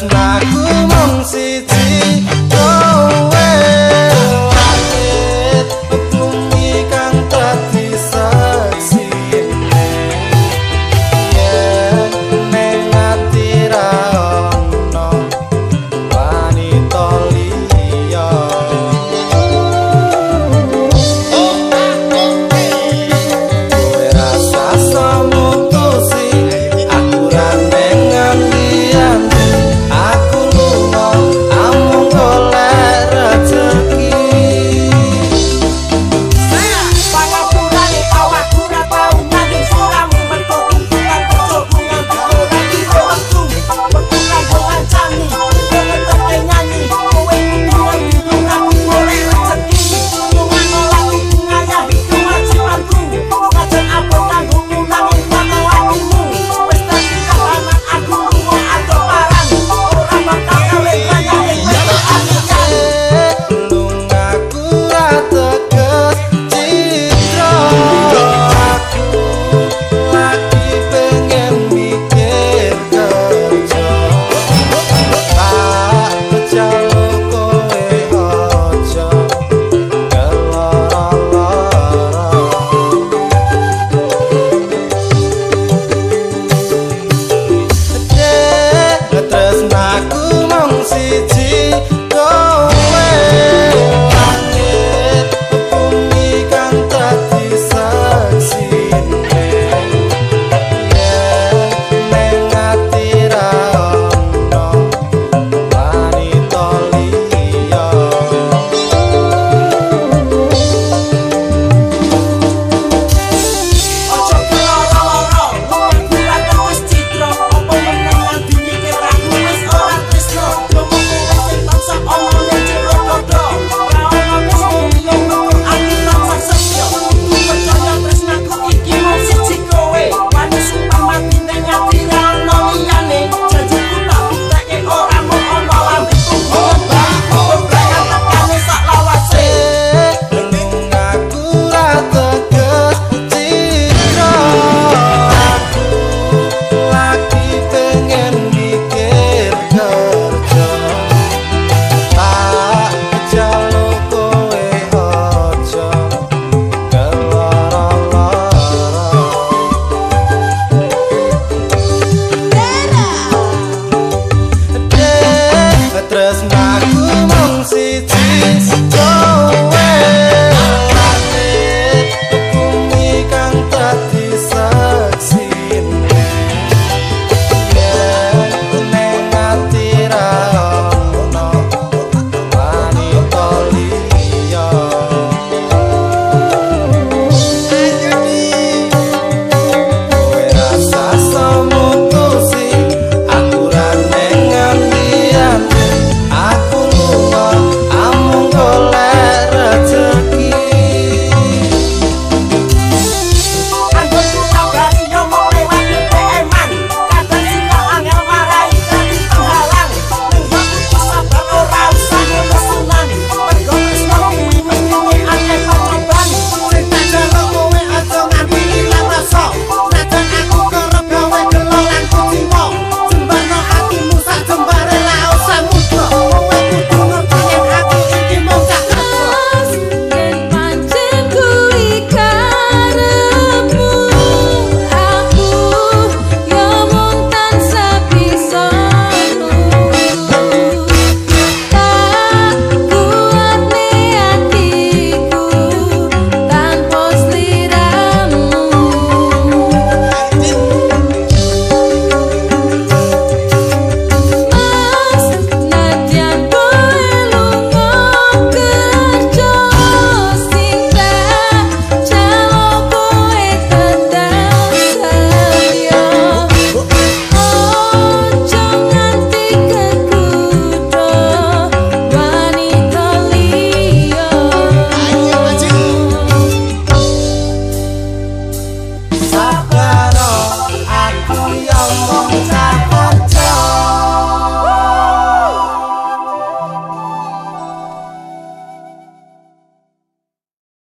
It's not. long time.